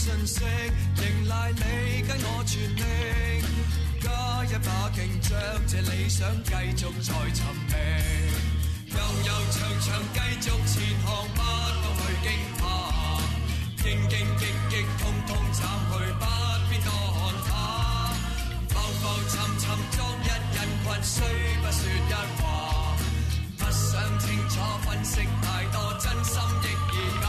信息，仍赖你跟我全力，加一把劲，将这理想继续再寻觅。悠悠长长继续前行，不到去惊怕，兢兢兢兢通通斩去，不必多看他。浮浮沉沉装一人群，虽不说一话，不想清楚分析太多，真心亦易假。